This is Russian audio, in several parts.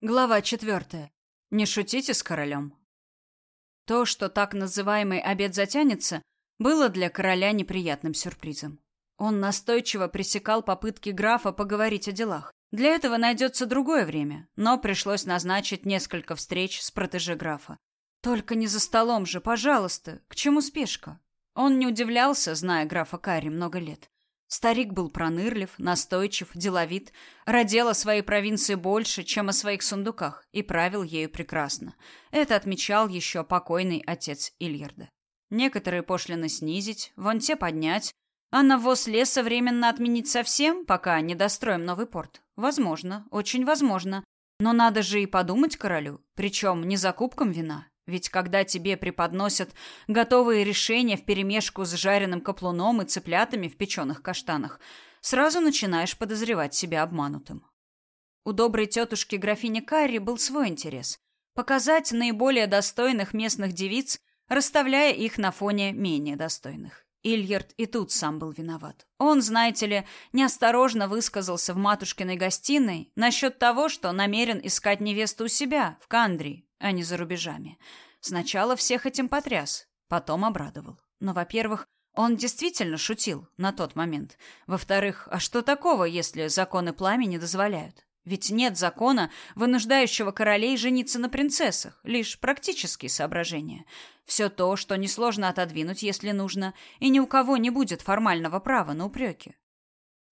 Глава четвертая. Не шутите с королем. То, что так называемый обед затянется, было для короля неприятным сюрпризом. Он настойчиво пресекал попытки графа поговорить о делах. Для этого найдется другое время, но пришлось назначить несколько встреч с протеже графа. Только не за столом же, пожалуйста. К чему спешка? Он не удивлялся, зная графа Карри много лет. Старик был пронырлив, настойчив, деловит, родил о своей провинции больше, чем о своих сундуках, и правил ею прекрасно. Это отмечал еще покойный отец Ильярда. Некоторые пошлины снизить, вон те поднять, а навоз леса временно отменить совсем, пока не достроим новый порт. Возможно, очень возможно. Но надо же и подумать королю, причем не закупкам вина, ведь когда тебе преподносят готовые решения вперемешку с жареным каплуном и цыплятами в печеных каштанах, сразу начинаешь подозревать себя обманутым. У доброй тетушки графини Карри был свой интерес – показать наиболее достойных местных девиц, расставляя их на фоне менее достойных. Ильярд и тут сам был виноват. Он, знаете ли, неосторожно высказался в матушкиной гостиной насчет того, что намерен искать невесту у себя, в Кандрии, а не за рубежами. Сначала всех этим потряс, потом обрадовал. Но, во-первых, он действительно шутил на тот момент. Во-вторых, а что такого, если законы пламени дозволяют? Ведь нет закона, вынуждающего королей жениться на принцессах, лишь практические соображения. Все то, что несложно отодвинуть, если нужно, и ни у кого не будет формального права на упреки.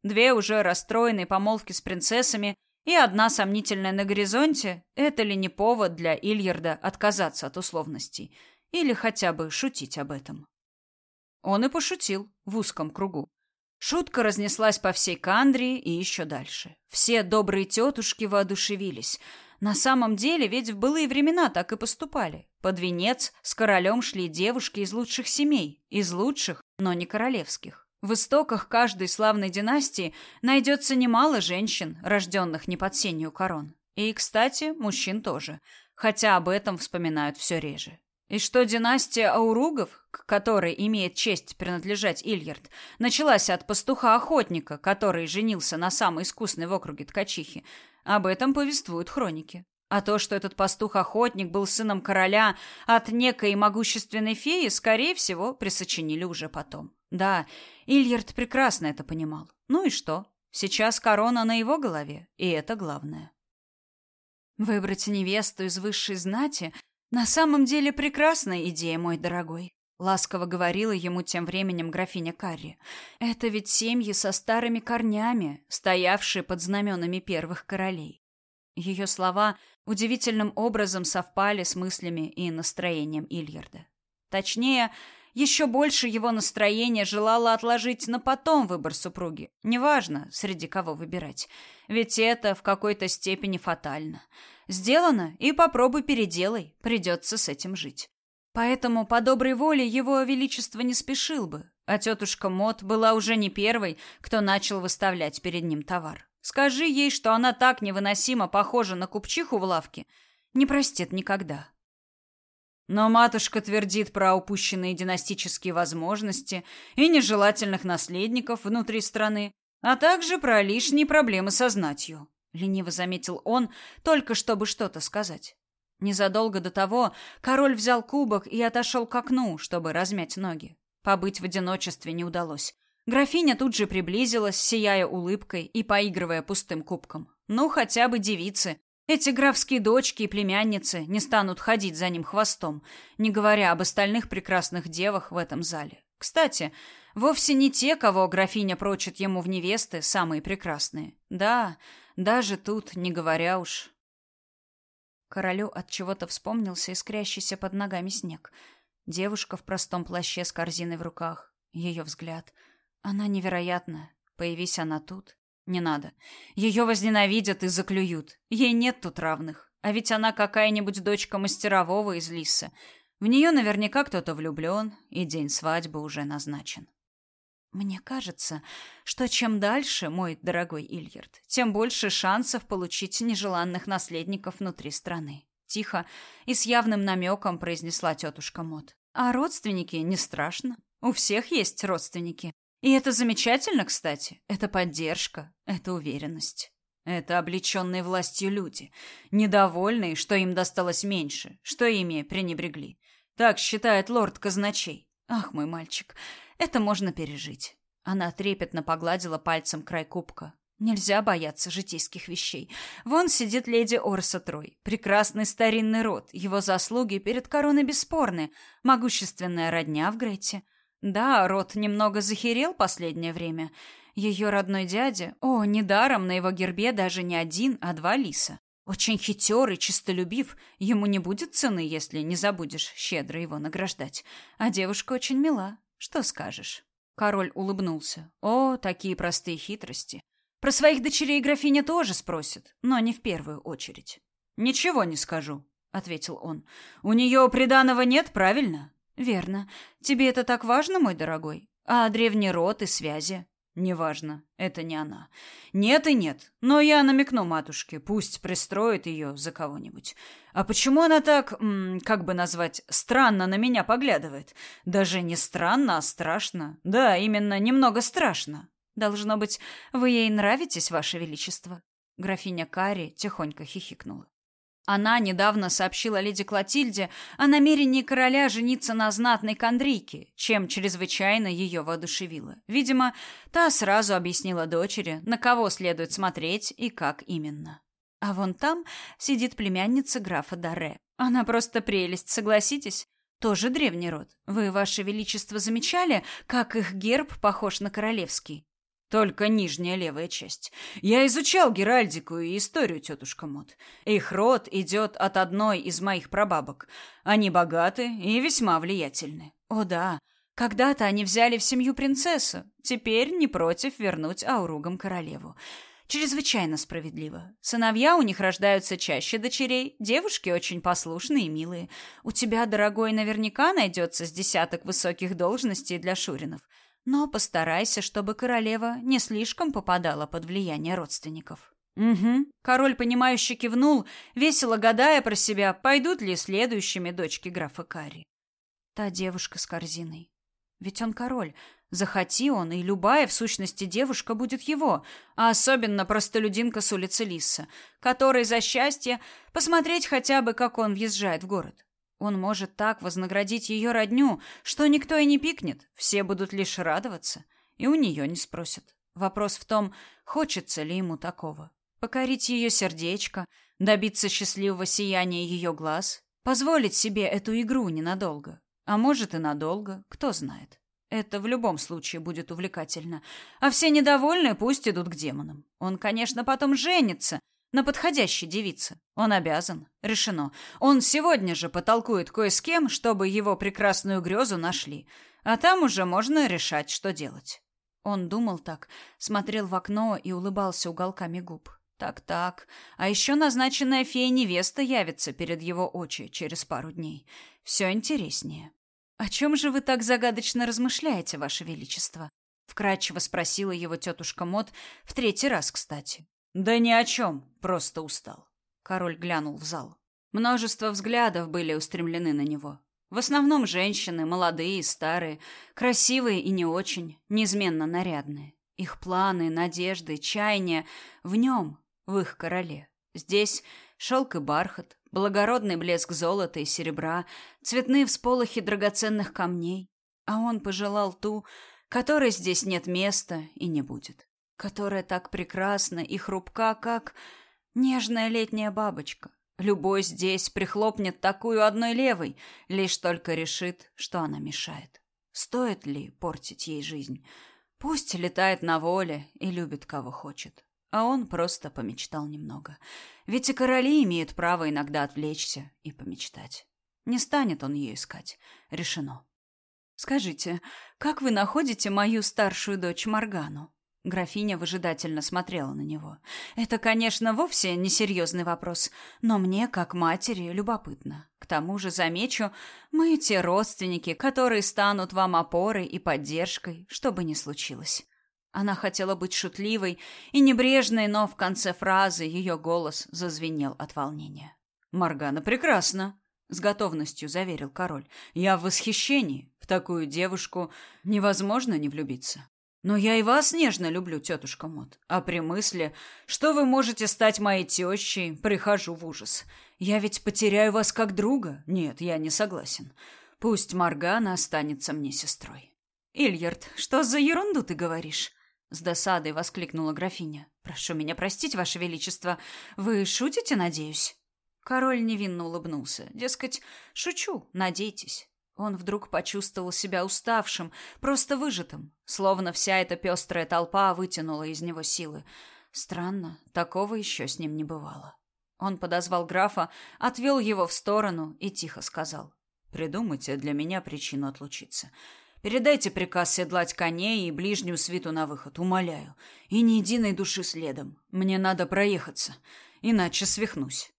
Две уже расстроенные помолвки с принцессами и одна сомнительная на горизонте – это ли не повод для Ильярда отказаться от условностей? Или хотя бы шутить об этом? Он и пошутил в узком кругу. Шутка разнеслась по всей Кандрии и еще дальше. Все добрые тетушки воодушевились. На самом деле ведь в былые времена так и поступали. Под венец с королем шли девушки из лучших семей. Из лучших, но не королевских. В истоках каждой славной династии найдется немало женщин, рожденных не под сенью корон. И, кстати, мужчин тоже, хотя об этом вспоминают все реже. И что династия Ауругов, к которой имеет честь принадлежать Ильярд, началась от пастуха-охотника, который женился на самой искусной в округе ткачихи, об этом повествуют хроники. А то, что этот пастух-охотник был сыном короля от некой могущественной феи, скорее всего, присочинили уже потом. Да, Ильярд прекрасно это понимал. Ну и что? Сейчас корона на его голове, и это главное. Выбрать невесту из высшей знати на самом деле прекрасная идея, мой дорогой. Ласково говорила ему тем временем графиня Карри. Это ведь семьи со старыми корнями, стоявшие под знаменами первых королей. Ее слова удивительным образом совпали с мыслями и настроением Ильярда. Точнее, еще больше его настроение желало отложить на потом выбор супруги. Неважно, среди кого выбирать. Ведь это в какой-то степени фатально. Сделано, и попробуй переделай. Придется с этим жить. Поэтому по доброй воле его величество не спешил бы. А тетушка Мот была уже не первой, кто начал выставлять перед ним товар. Скажи ей, что она так невыносимо похожа на купчиху в лавке. Не простит никогда. Но матушка твердит про упущенные династические возможности и нежелательных наследников внутри страны, а также про лишние проблемы со знатью. Лениво заметил он, только чтобы что-то сказать. Незадолго до того король взял кубок и отошел к окну, чтобы размять ноги. Побыть в одиночестве не удалось. Графиня тут же приблизилась, сияя улыбкой и поигрывая пустым кубком. Ну, хотя бы девицы, эти графские дочки и племянницы не станут ходить за ним хвостом, не говоря об остальных прекрасных девах в этом зале. Кстати, вовсе не те, кого графиня прочит ему в невесты, самые прекрасные. Да, даже тут, не говоря уж. Королю от чего-то вспомнился искрящийся под ногами снег. Девушка в простом плаще с корзиной в руках. Ее взгляд. Она невероятная. Появись она тут. Не надо. Ее возненавидят и заклюют. Ей нет тут равных. А ведь она какая-нибудь дочка мастерового из Лисы. В нее наверняка кто-то влюблен, и день свадьбы уже назначен. Мне кажется, что чем дальше, мой дорогой Ильярд, тем больше шансов получить нежеланных наследников внутри страны. Тихо и с явным намеком произнесла тетушка Мот. А родственники не страшно. У всех есть родственники. И это замечательно, кстати. Это поддержка, это уверенность. Это облеченные властью люди, недовольные, что им досталось меньше, что ими пренебрегли. Так считает лорд казначей. Ах, мой мальчик, это можно пережить. Она трепетно погладила пальцем край кубка. Нельзя бояться житейских вещей. Вон сидит леди Орса Трой. Прекрасный старинный род. Его заслуги перед короной бесспорны. Могущественная родня в Грете. Да, род немного захерел последнее время. Ее родной дядя... О, недаром на его гербе даже не один, а два лиса. Очень хитер и чистолюбив. Ему не будет цены, если не забудешь щедро его награждать. А девушка очень мила. Что скажешь?» Король улыбнулся. «О, такие простые хитрости. Про своих дочерей графиня тоже спросит, но не в первую очередь». «Ничего не скажу», — ответил он. «У нее приданого нет, правильно?» «Верно. Тебе это так важно, мой дорогой? А древний род и связи?» Неважно, это не она. Нет и нет, но я намекну матушке, пусть пристроит ее за кого-нибудь. А почему она так, как бы назвать, странно на меня поглядывает? Даже не странно, а страшно. Да, именно немного страшно. Должно быть, вы ей нравитесь, ваше величество. Графиня Кари тихонько хихикнула. Она недавно сообщила леди Клотильде о намерении короля жениться на знатной кондрийке, чем чрезвычайно ее воодушевило. Видимо, та сразу объяснила дочери, на кого следует смотреть и как именно. А вон там сидит племянница графа Даре. Она просто прелесть, согласитесь? Тоже древний род. Вы, ваше величество, замечали, как их герб похож на королевский? Только нижняя левая часть. Я изучал геральдику и историю, тетушка Мот. Их род идет от одной из моих прабабок. Они богаты и весьма влиятельны. О да, когда-то они взяли в семью принцессу. Теперь не против вернуть ауругам королеву. Чрезвычайно справедливо. Сыновья у них рождаются чаще дочерей, девушки очень послушные и милые. У тебя, дорогой, наверняка найдется с десяток высоких должностей для шуринов. Но постарайся, чтобы королева не слишком попадала под влияние родственников. Угу. Король, понимающе кивнул, весело гадая про себя, пойдут ли следующими дочки графа Карри. Та девушка с корзиной. Ведь он король. Захоти он, и любая, в сущности, девушка будет его, а особенно простолюдинка с улицы Лиса, которой за счастье посмотреть хотя бы, как он въезжает в город. Он может так вознаградить ее родню, что никто и не пикнет, все будут лишь радоваться, и у нее не спросят. Вопрос в том, хочется ли ему такого. Покорить ее сердечко, добиться счастливого сияния ее глаз, позволить себе эту игру ненадолго. А может и надолго, кто знает. Это в любом случае будет увлекательно. А все недовольные пусть идут к демонам. Он, конечно, потом женится, на подходящей девице. Он обязан. Решено. Он сегодня же потолкует кое с кем, чтобы его прекрасную грезу нашли. А там уже можно решать, что делать. Он думал так, смотрел в окно и улыбался уголками губ. Так-так. А еще назначенная фея-невеста явится перед его очи через пару дней. Все интереснее. «О чем же вы так загадочно размышляете, Ваше Величество?» Вкратчиво спросила его тетушка Мот, в третий раз, кстати. Да ни о чем, просто устал. Король глянул в зал. Множество взглядов были устремлены на него. В основном женщины, молодые и старые, красивые и не очень, неизменно нарядные. Их планы, надежды, чаяния в нем, в их короле. Здесь шелк и бархат, благородный блеск золота и серебра, цветные всполохи драгоценных камней. А он пожелал ту, которой здесь нет места и не будет которая так прекрасна и хрупка, как нежная летняя бабочка. Любой здесь прихлопнет такую одной левой, лишь только решит, что она мешает. Стоит ли портить ей жизнь? Пусть летает на воле и любит кого хочет. А он просто помечтал немного. Ведь и короли имеют право иногда отвлечься и помечтать. Не станет он ее искать. Решено. Скажите, как вы находите мою старшую дочь Маргану? Графиня выжидательно смотрела на него. Это, конечно, вовсе не серьезный вопрос, но мне, как матери, любопытно. К тому же, замечу, мы те родственники, которые станут вам опорой и поддержкой, что бы ни случилось. Она хотела быть шутливой и небрежной, но в конце фразы ее голос зазвенел от волнения. «Моргана прекрасна», — с готовностью заверил король. «Я в восхищении. В такую девушку невозможно не влюбиться». Но я и вас нежно люблю, тетушка Мот. А при мысли, что вы можете стать моей тещей, прихожу в ужас. Я ведь потеряю вас как друга. Нет, я не согласен. Пусть Маргана останется мне сестрой. Ильярд, что за ерунду ты говоришь? С досадой воскликнула графиня. Прошу меня простить, ваше величество. Вы шутите, надеюсь? Король невинно улыбнулся. Дескать, шучу, надейтесь. Он вдруг почувствовал себя уставшим, просто выжатым, словно вся эта пестрая толпа вытянула из него силы. Странно, такого еще с ним не бывало. Он подозвал графа, отвел его в сторону и тихо сказал. «Придумайте для меня причину отлучиться. Передайте приказ седлать коней и ближнюю свиту на выход, умоляю. И ни единой души следом. Мне надо проехаться, иначе свихнусь».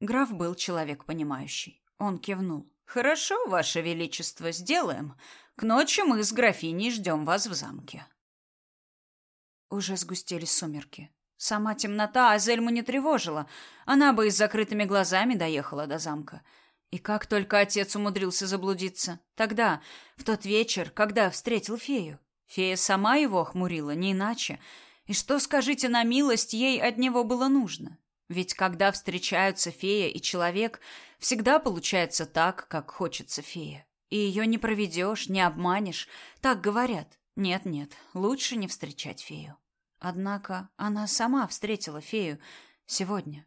Граф был человек понимающий. Он кивнул. Хорошо, ваше величество, сделаем. К ночи мы с графиней ждем вас в замке. Уже сгустились сумерки. Сама темнота Азельму не тревожила. Она бы и с закрытыми глазами доехала до замка. И как только отец умудрился заблудиться. Тогда, в тот вечер, когда встретил фею. Фея сама его охмурила, не иначе. И что, скажите на милость, ей от него было нужно? Ведь когда встречаются фея и человек, всегда получается так, как хочется фея. И ее не проведешь, не обманешь. Так говорят. Нет-нет, лучше не встречать фею. Однако она сама встретила фею сегодня.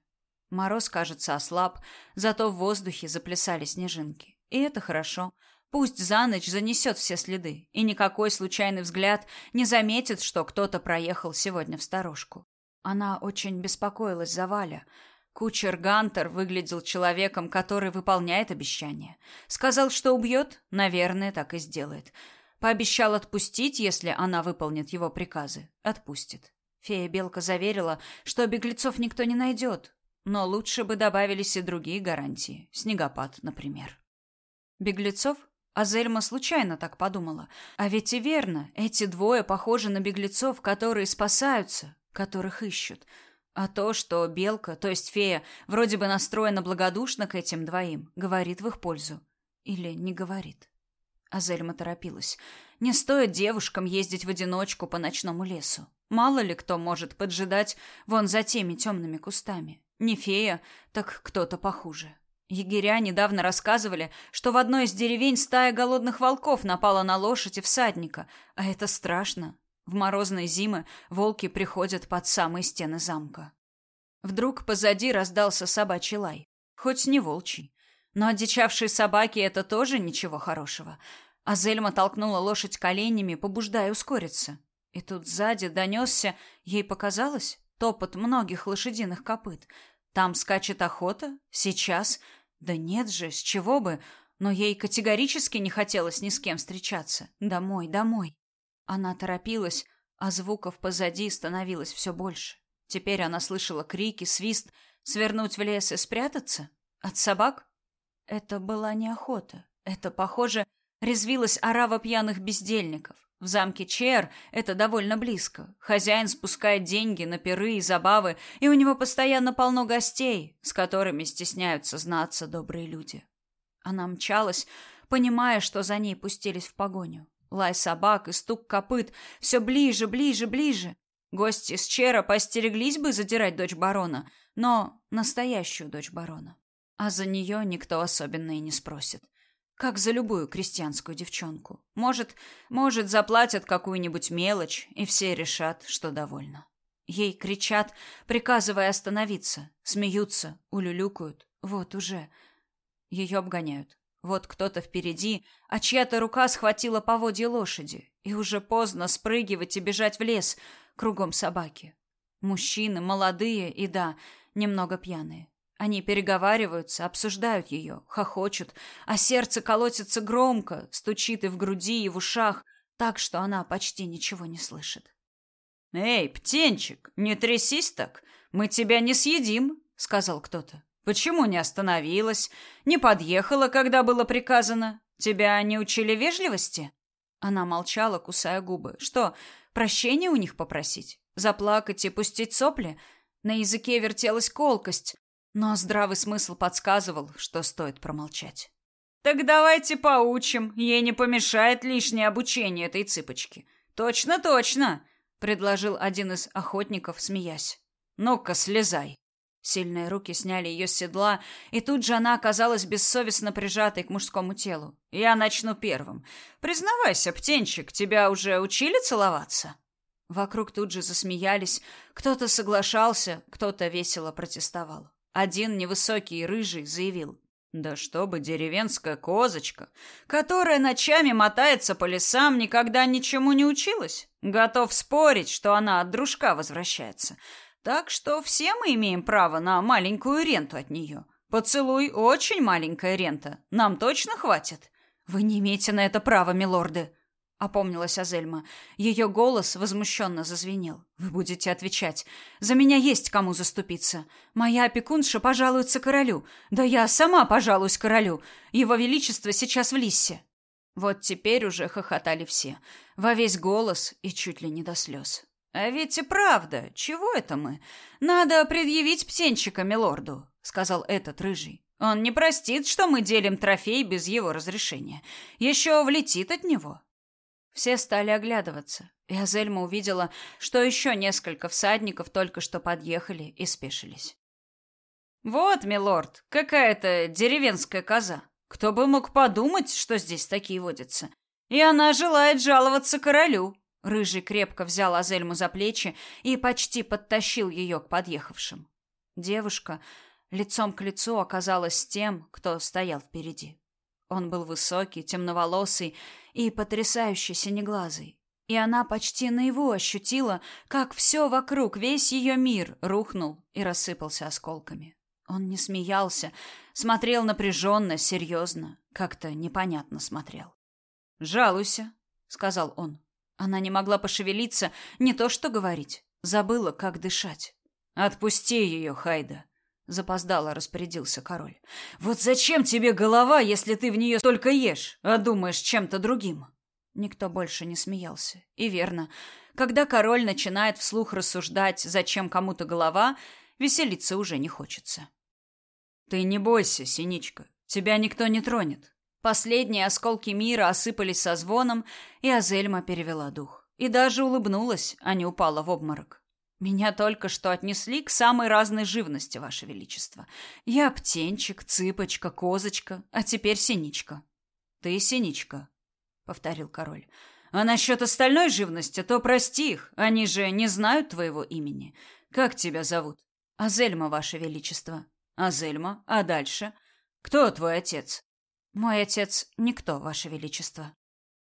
Мороз, кажется, ослаб, зато в воздухе заплясали снежинки. И это хорошо. Пусть за ночь занесет все следы, и никакой случайный взгляд не заметит, что кто-то проехал сегодня в сторожку. Она очень беспокоилась за Валя. Кучер Гантер выглядел человеком, который выполняет обещания. Сказал, что убьет, наверное, так и сделает. Пообещал отпустить, если она выполнит его приказы. Отпустит. Фея-белка заверила, что беглецов никто не найдет. Но лучше бы добавились и другие гарантии. Снегопад, например. Беглецов? А Зельма случайно так подумала. А ведь и верно, эти двое похожи на беглецов, которые спасаются, которых ищут. А то, что белка, то есть фея, вроде бы настроена благодушно к этим двоим, говорит в их пользу. Или не говорит. Азельма торопилась. Не стоит девушкам ездить в одиночку по ночному лесу. Мало ли кто может поджидать вон за теми темными кустами. Не фея, так кто-то похуже. Егеря недавно рассказывали, что в одной из деревень стая голодных волков напала на лошадь и всадника, а это страшно. В морозные зимы волки приходят под самые стены замка. Вдруг позади раздался собачий лай. Хоть не волчий. Но одичавшие собаки — это тоже ничего хорошего. А Зельма толкнула лошадь коленями, побуждая ускориться. И тут сзади донесся, ей показалось, топот многих лошадиных копыт. Там скачет охота? Сейчас? Да нет же, с чего бы? Но ей категорически не хотелось ни с кем встречаться. Домой, домой. Она торопилась, а звуков позади становилось все больше. Теперь она слышала крики, свист, свернуть в лес и спрятаться? От собак? Это была не охота. Это, похоже, резвилась орава пьяных бездельников. В замке Чер это довольно близко. Хозяин спускает деньги на пиры и забавы, и у него постоянно полно гостей, с которыми стесняются знаться добрые люди. Она мчалась, понимая, что за ней пустились в погоню. Лай собак и стук копыт все ближе, ближе, ближе. Гости с Чера постереглись бы задирать дочь барона, но настоящую дочь барона. А за нее никто особенно и не спросит. Как за любую крестьянскую девчонку. Может, может, заплатят какую-нибудь мелочь, и все решат, что довольно. Ей кричат, приказывая остановиться, смеются, улюлюкают. Вот уже. Ее обгоняют. Вот кто-то впереди, а чья-то рука схватила поводья лошади, и уже поздно спрыгивать и бежать в лес, кругом собаки. Мужчины, молодые и, да, немного пьяные. Они переговариваются, обсуждают ее, хохочут, а сердце колотится громко, стучит и в груди, и в ушах, так что она почти ничего не слышит. «Эй, птенчик, не трясись так, мы тебя не съедим», — сказал кто-то. Почему не остановилась? Не подъехала, когда было приказано? Тебя не учили вежливости? Она молчала, кусая губы. Что, прощения у них попросить? Заплакать и пустить сопли? На языке вертелась колкость, но здравый смысл подсказывал, что стоит промолчать. Так давайте поучим. Ей не помешает лишнее обучение этой цыпочки. Точно, точно, предложил один из охотников, смеясь. Ну-ка, слезай. Сильные руки сняли ее с седла, и тут же она оказалась бессовестно прижатой к мужскому телу. Я начну первым. Признавайся, птенчик, тебя уже учили целоваться? Вокруг тут же засмеялись, кто-то соглашался, кто-то весело протестовал. Один невысокий и рыжий заявил: "Да чтобы деревенская козочка, которая ночами мотается по лесам, никогда ничему не училась, готов спорить, что она от дружка возвращается. Так что все мы имеем право на маленькую ренту от нее. Поцелуй очень маленькая рента. Нам точно хватит. Вы не имеете на это права, милорды, опомнилась Азельма. Ее голос возмущенно зазвенел. Вы будете отвечать. За меня есть кому заступиться. Моя опекунша пожалуется королю. Да я сама пожалуюсь королю. Его величество сейчас в Лиссе. Вот теперь уже хохотали все, во весь голос и чуть ли не до слез. А ведь и правда, чего это мы? Надо предъявить птенчика милорду, сказал этот рыжий. Он не простит, что мы делим трофей без его разрешения. Еще влетит от него. Все стали оглядываться, и Азельма увидела, что еще несколько всадников только что подъехали и спешились. «Вот, милорд, какая-то деревенская коза. Кто бы мог подумать, что здесь такие водятся. И она желает жаловаться королю». Рыжий крепко взял Азельму за плечи и почти подтащил ее к подъехавшим. Девушка лицом к лицу оказалась с тем, кто стоял впереди. Он был высокий, темноволосый и потрясающе синеглазый. И она почти наяву ощутила, как все вокруг, весь ее мир рухнул и рассыпался осколками. Он не смеялся, смотрел напряженно, серьезно, как-то непонятно смотрел. «Жалуйся», — сказал он. Она не могла пошевелиться, не то что говорить, забыла, как дышать. «Отпусти ее, Хайда», Запоздало распорядился король. Вот зачем тебе голова, если ты в нее только ешь, а думаешь чем-то другим? Никто больше не смеялся. И верно. Когда король начинает вслух рассуждать, зачем кому-то голова, веселиться уже не хочется. Ты не бойся, Синичка. Тебя никто не тронет. Последние осколки мира осыпались со звоном, и Азельма перевела дух. И даже улыбнулась, а не упала в обморок. Меня только что отнесли к самой разной живности, ваше величество. Я птенчик, цыпочка, козочка, а теперь синичка. Ты синичка, повторил король. А насчет остальной живности, то прости их, они же не знают твоего имени. Как тебя зовут? Азельма, ваше величество. Азельма, а дальше? Кто твой отец? Мой отец никто, ваше величество.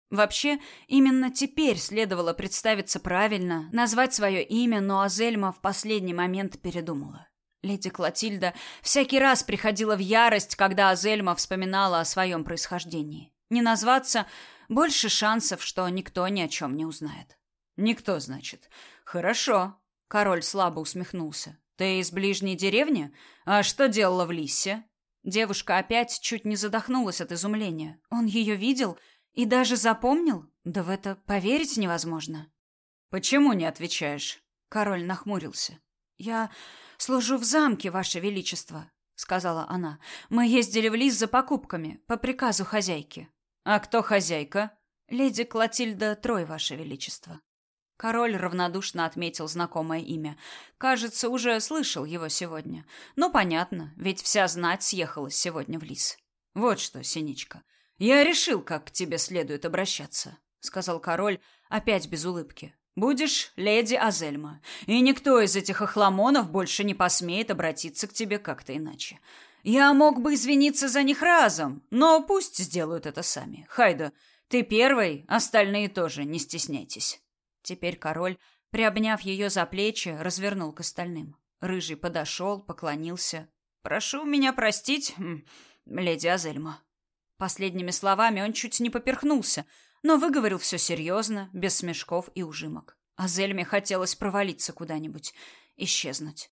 Вообще, именно теперь следовало представиться правильно, назвать свое имя, но Азельма в последний момент передумала. Леди Клотильда всякий раз приходила в ярость, когда Азельма вспоминала о своем происхождении. Не назваться – больше шансов, что никто ни о чем не узнает. «Никто, значит. Хорошо». Король слабо усмехнулся. «Ты из ближней деревни? А что делала в Лиссе?» Девушка опять чуть не задохнулась от изумления. Он ее видел – и даже запомнил? Да в это поверить невозможно. Почему не отвечаешь? Король нахмурился. Я служу в замке, ваше величество, сказала она. Мы ездили в лис за покупками по приказу хозяйки. А кто хозяйка? Леди Клотильда Трой, ваше величество. Король равнодушно отметил знакомое имя. Кажется, уже слышал его сегодня. Ну, понятно, ведь вся знать съехалась сегодня в лис. Вот что, Синичка, я решил, как к тебе следует обращаться, сказал король, опять без улыбки. Будешь леди Азельма, и никто из этих охламонов больше не посмеет обратиться к тебе как-то иначе. Я мог бы извиниться за них разом, но пусть сделают это сами. Хайда, ты первый, остальные тоже, не стесняйтесь. Теперь король, приобняв ее за плечи, развернул к остальным. Рыжий подошел, поклонился. Прошу меня простить, леди Азельма. Последними словами он чуть не поперхнулся, но выговорил все серьезно, без смешков и ужимок. А Зельме хотелось провалиться куда-нибудь, исчезнуть.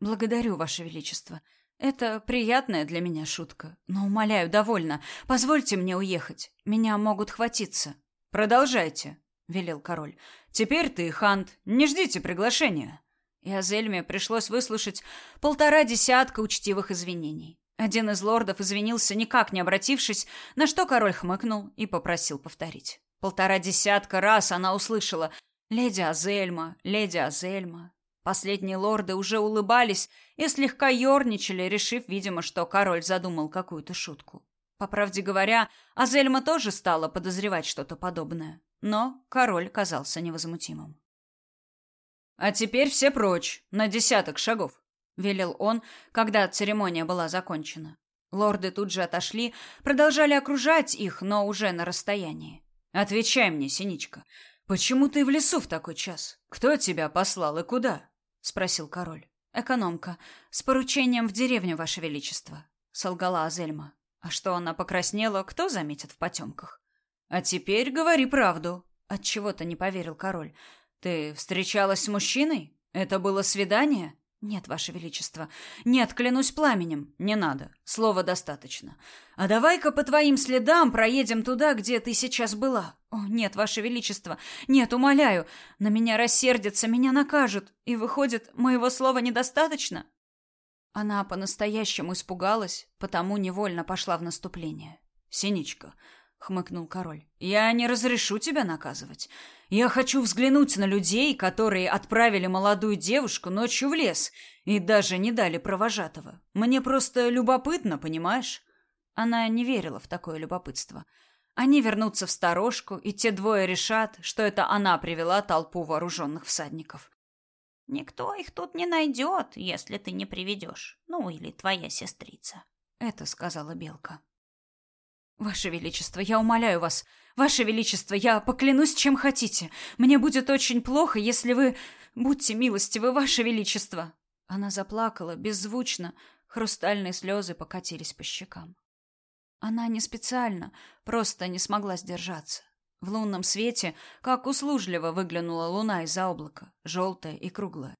«Благодарю, Ваше Величество. Это приятная для меня шутка, но, умоляю, довольно. Позвольте мне уехать. Меня могут хватиться». «Продолжайте», — велел король. «Теперь ты, Хант, не ждите приглашения». И Азельме пришлось выслушать полтора десятка учтивых извинений. Один из лордов извинился, никак не обратившись, на что король хмыкнул и попросил повторить. Полтора десятка раз она услышала «Леди Азельма, леди Азельма». Последние лорды уже улыбались и слегка ерничали, решив, видимо, что король задумал какую-то шутку. По правде говоря, Азельма тоже стала подозревать что-то подобное, но король казался невозмутимым. «А теперь все прочь, на десяток шагов», — велел он, когда церемония была закончена. Лорды тут же отошли, продолжали окружать их, но уже на расстоянии. «Отвечай мне, Синичка, почему ты в лесу в такой час? Кто тебя послал и куда?» — спросил король. «Экономка, с поручением в деревню, Ваше Величество», — солгала Азельма. А что она покраснела, кто заметит в потемках? «А теперь говори правду», — отчего-то не поверил король. Ты встречалась с мужчиной? Это было свидание? Нет, ваше величество. Нет, клянусь пламенем. Не надо. Слова достаточно. А давай-ка по твоим следам проедем туда, где ты сейчас была. О, нет, ваше величество. Нет, умоляю. На меня рассердятся, меня накажут. И выходит, моего слова недостаточно? Она по-настоящему испугалась, потому невольно пошла в наступление. Синичка, хмыкнул король. Я не разрешу тебя наказывать. Я хочу взглянуть на людей, которые отправили молодую девушку ночью в лес и даже не дали провожатого. Мне просто любопытно, понимаешь? Она не верила в такое любопытство. Они вернутся в сторожку, и те двое решат, что это она привела толпу вооруженных всадников. Никто их тут не найдет, если ты не приведешь. Ну, или твоя сестрица. Это сказала Белка. Ваше величество, я умоляю вас. Ваше величество, я поклянусь чем хотите. Мне будет очень плохо, если вы будьте милостивы, ваше величество. Она заплакала беззвучно, хрустальные слезы покатились по щекам. Она не специально, просто не смогла сдержаться. В лунном свете, как услужливо выглянула луна из-за облака, желтая и круглая.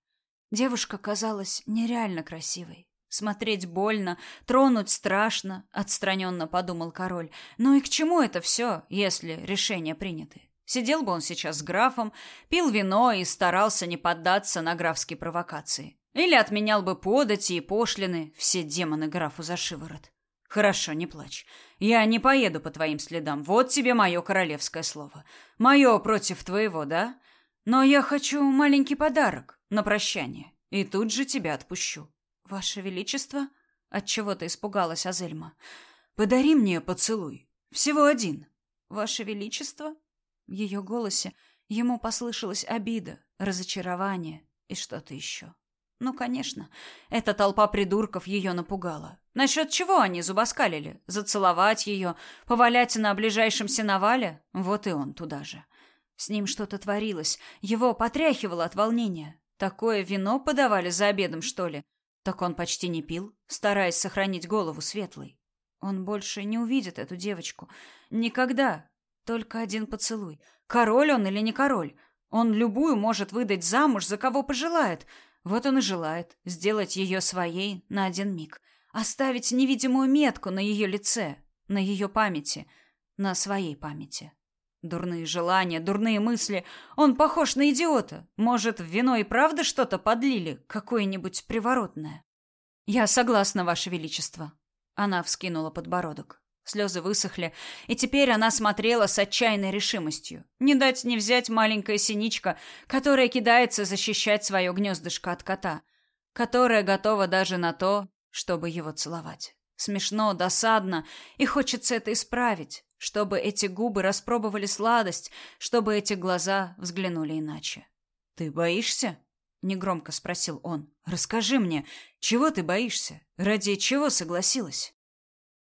Девушка казалась нереально красивой. Смотреть больно, тронуть страшно, отстраненно подумал король. Ну и к чему это все, если решения приняты? Сидел бы он сейчас с графом, пил вино и старался не поддаться на графские провокации. Или отменял бы подати и пошлины, все демоны графу за шиворот. Хорошо, не плачь. Я не поеду по твоим следам. Вот тебе мое королевское слово. Мое против твоего, да? Но я хочу маленький подарок на прощание. И тут же тебя отпущу. Ваше величество, от чего-то испугалась Азельма. Подари мне поцелуй, всего один. Ваше величество, в ее голосе ему послышалась обида, разочарование и что-то еще. Ну, конечно, эта толпа придурков ее напугала. Насчет чего они зубоскалили? Зацеловать ее, повалять на ближайшем сеновале? Вот и он туда же. С ним что-то творилось, его потряхивало от волнения. Такое вино подавали за обедом, что ли? Так он почти не пил, стараясь сохранить голову светлой. Он больше не увидит эту девочку. Никогда. Только один поцелуй. Король он или не король? Он любую может выдать замуж, за кого пожелает. Вот он и желает сделать ее своей на один миг. Оставить невидимую метку на ее лице, на ее памяти, на своей памяти. Дурные желания, дурные мысли. Он похож на идиота. Может, в вино и правда что-то подлили, какое-нибудь приворотное. Я согласна, ваше величество. Она вскинула подбородок. Слезы высохли, и теперь она смотрела с отчаянной решимостью. Не дать не взять маленькая синичка, которая кидается защищать свое гнездышко от кота, которая готова даже на то, чтобы его целовать. Смешно, досадно, и хочется это исправить, чтобы эти губы распробовали сладость, чтобы эти глаза взглянули иначе. «Ты боишься?» — негромко спросил он. «Расскажи мне, чего ты боишься? Ради чего согласилась?»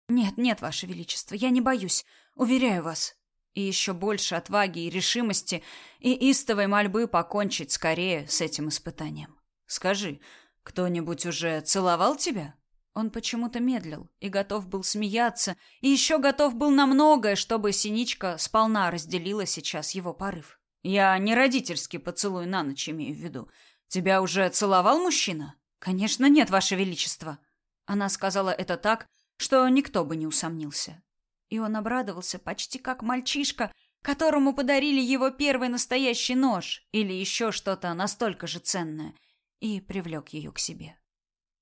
«Нет, нет, Ваше Величество, я не боюсь, уверяю вас». И еще больше отваги и решимости, и истовой мольбы покончить скорее с этим испытанием. «Скажи, кто-нибудь уже целовал тебя?» Он почему-то медлил и готов был смеяться, и еще готов был на многое, чтобы Синичка сполна разделила сейчас его порыв. «Я не родительский поцелуй на ночь имею в виду. Тебя уже целовал мужчина?» «Конечно нет, Ваше Величество». Она сказала это так, что никто бы не усомнился. И он обрадовался почти как мальчишка, которому подарили его первый настоящий нож или еще что-то настолько же ценное, и привлек ее к себе.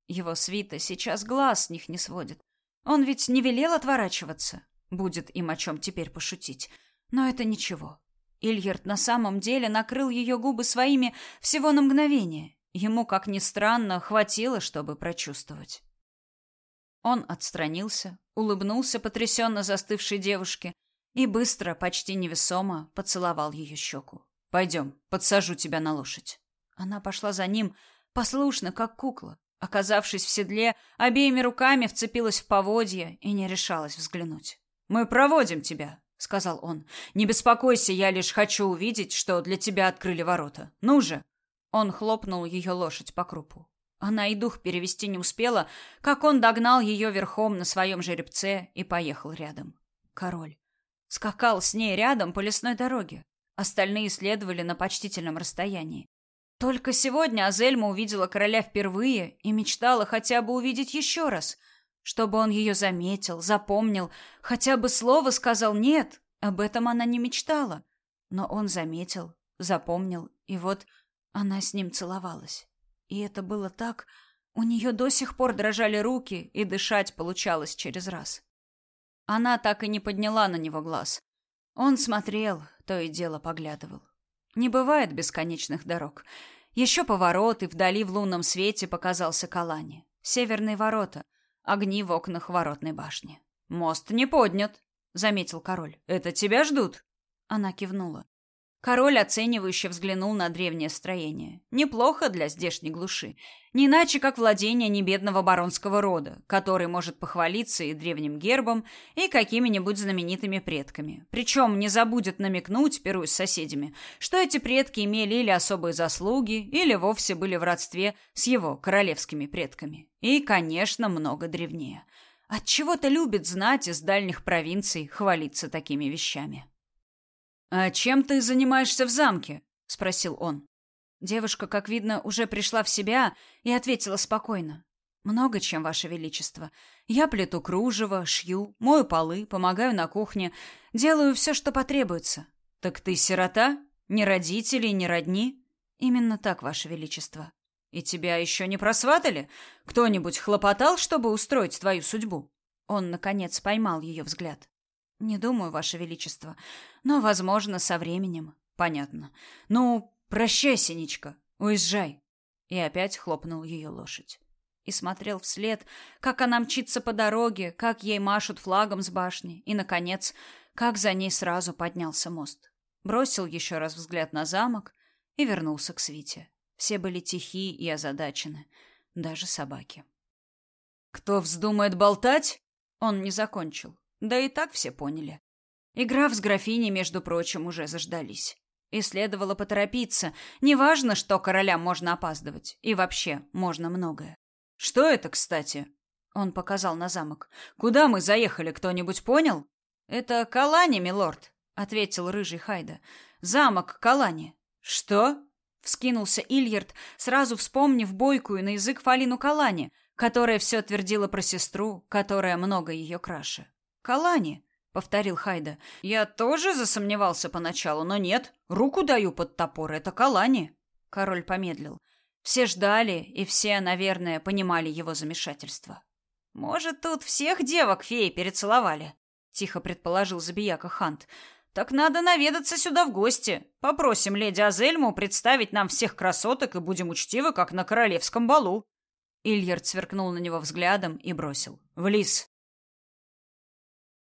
Его свита сейчас глаз с них не сводит. Он ведь не велел отворачиваться. Будет им о чем теперь пошутить. Но это ничего. Ильярд на самом деле накрыл ее губы своими всего на мгновение. Ему, как ни странно, хватило, чтобы прочувствовать. Он отстранился, улыбнулся потрясенно застывшей девушке и быстро, почти невесомо, поцеловал ее щеку. «Пойдем, подсажу тебя на лошадь». Она пошла за ним, послушно, как кукла. Оказавшись в седле, обеими руками вцепилась в поводья и не решалась взглянуть. «Мы проводим тебя», — сказал он. «Не беспокойся, я лишь хочу увидеть, что для тебя открыли ворота. Ну же!» Он хлопнул ее лошадь по крупу. Она и дух перевести не успела, как он догнал ее верхом на своем жеребце и поехал рядом. Король скакал с ней рядом по лесной дороге. Остальные следовали на почтительном расстоянии. Только сегодня Азельма увидела короля впервые и мечтала хотя бы увидеть еще раз, чтобы он ее заметил, запомнил, хотя бы слово сказал «нет». Об этом она не мечтала. Но он заметил, запомнил, и вот она с ним целовалась. И это было так... У нее до сих пор дрожали руки, и дышать получалось через раз. Она так и не подняла на него глаз. Он смотрел, то и дело поглядывал. Не бывает бесконечных дорог. Еще поворот, и вдали в лунном свете показался Калани. Северные ворота, огни в окнах воротной башни. «Мост не поднят», — заметил король. «Это тебя ждут?» Она кивнула. Король оценивающе взглянул на древнее строение. Неплохо для здешней глуши. Не иначе, как владение небедного баронского рода, который может похвалиться и древним гербом, и какими-нибудь знаменитыми предками. Причем не забудет намекнуть, пируясь с соседями, что эти предки имели или особые заслуги, или вовсе были в родстве с его королевскими предками. И, конечно, много древнее. Отчего-то любит знать из дальних провинций хвалиться такими вещами. «А чем ты занимаешься в замке?» — спросил он. Девушка, как видно, уже пришла в себя и ответила спокойно. «Много чем, Ваше Величество. Я плету кружево, шью, мою полы, помогаю на кухне, делаю все, что потребуется». «Так ты сирота? Ни родителей, ни родни?» «Именно так, Ваше Величество». «И тебя еще не просватали? Кто-нибудь хлопотал, чтобы устроить твою судьбу?» Он, наконец, поймал ее взгляд. Не думаю, ваше величество, но, возможно, со временем. Понятно. Ну, прощай, Синичка, уезжай. И опять хлопнул ее лошадь. И смотрел вслед, как она мчится по дороге, как ей машут флагом с башни, и, наконец, как за ней сразу поднялся мост. Бросил еще раз взгляд на замок и вернулся к свите. Все были тихи и озадачены, даже собаки. «Кто вздумает болтать?» Он не закончил. Да и так все поняли. Игра с графиней, между прочим, уже заждались. И следовало поторопиться. Неважно, что королям можно опаздывать. И вообще, можно многое. «Что это, кстати?» Он показал на замок. «Куда мы заехали, кто-нибудь понял?» «Это Калани, милорд», — ответил рыжий Хайда. «Замок Калани». «Что?» — вскинулся Ильярд, сразу вспомнив бойкую на язык Фалину Калани, которая все твердила про сестру, которая много ее краше. Калани, повторил Хайда. Я тоже засомневался поначалу, но нет. Руку даю под топор, это Калани. Король помедлил. Все ждали, и все, наверное, понимали его замешательство. Может, тут всех девок феи перецеловали, тихо предположил Забияка Хант. Так надо наведаться сюда в гости. Попросим леди Азельму представить нам всех красоток и будем учтивы, как на королевском балу. Ильярд сверкнул на него взглядом и бросил: "В лис".